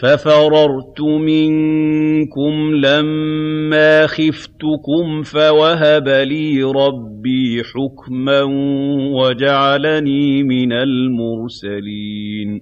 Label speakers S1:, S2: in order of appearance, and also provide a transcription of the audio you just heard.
S1: فَفَرَرْتُ مِنكُمْ لَمَّا خِفْتُكُمْ فَوَهَبَ لِي رَبِّي حُكْمًا وَجَعَلَنِي مِنَ الْمُرْسَلِينَ.